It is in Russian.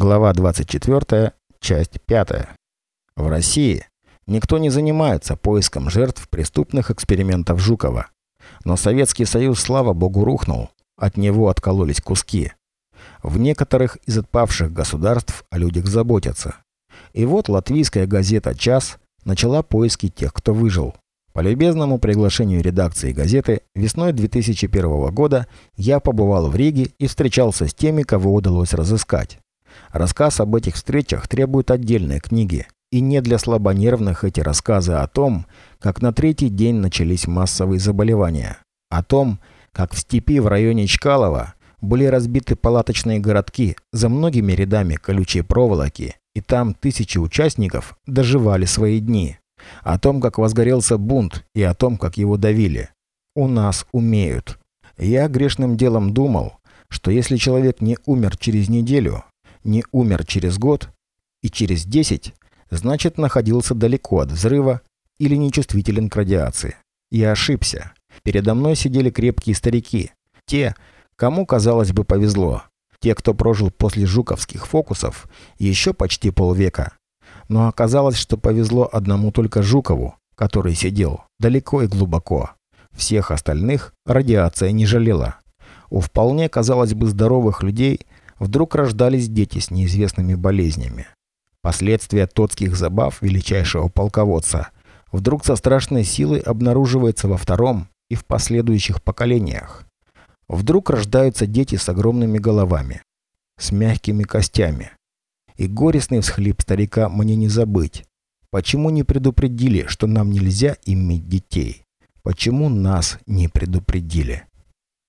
Глава 24, часть 5. В России никто не занимается поиском жертв преступных экспериментов Жукова. Но Советский Союз, слава богу, рухнул. От него откололись куски. В некоторых из отпавших государств о людях заботятся. И вот латвийская газета «Час» начала поиски тех, кто выжил. По любезному приглашению редакции газеты весной 2001 года я побывал в Риге и встречался с теми, кого удалось разыскать. Рассказ об этих встречах требует отдельной книги. И не для слабонервных эти рассказы о том, как на третий день начались массовые заболевания. О том, как в степи в районе Чкалова были разбиты палаточные городки за многими рядами колючей проволоки, и там тысячи участников доживали свои дни. О том, как возгорелся бунт, и о том, как его давили. У нас умеют. Я грешным делом думал, что если человек не умер через неделю, не умер через год и через 10, значит находился далеко от взрыва или нечувствителен к радиации. Я ошибся. Передо мной сидели крепкие старики. Те, кому, казалось бы, повезло. Те, кто прожил после жуковских фокусов еще почти полвека. Но оказалось, что повезло одному только Жукову, который сидел далеко и глубоко. Всех остальных радиация не жалела. У вполне, казалось бы, здоровых людей – вдруг рождались дети с неизвестными болезнями. Последствия тотских забав величайшего полководца вдруг со страшной силой обнаруживается во втором и в последующих поколениях. Вдруг рождаются дети с огромными головами, с мягкими костями. И горестный всхлип старика мне не забыть. Почему не предупредили, что нам нельзя иметь детей? Почему нас не предупредили?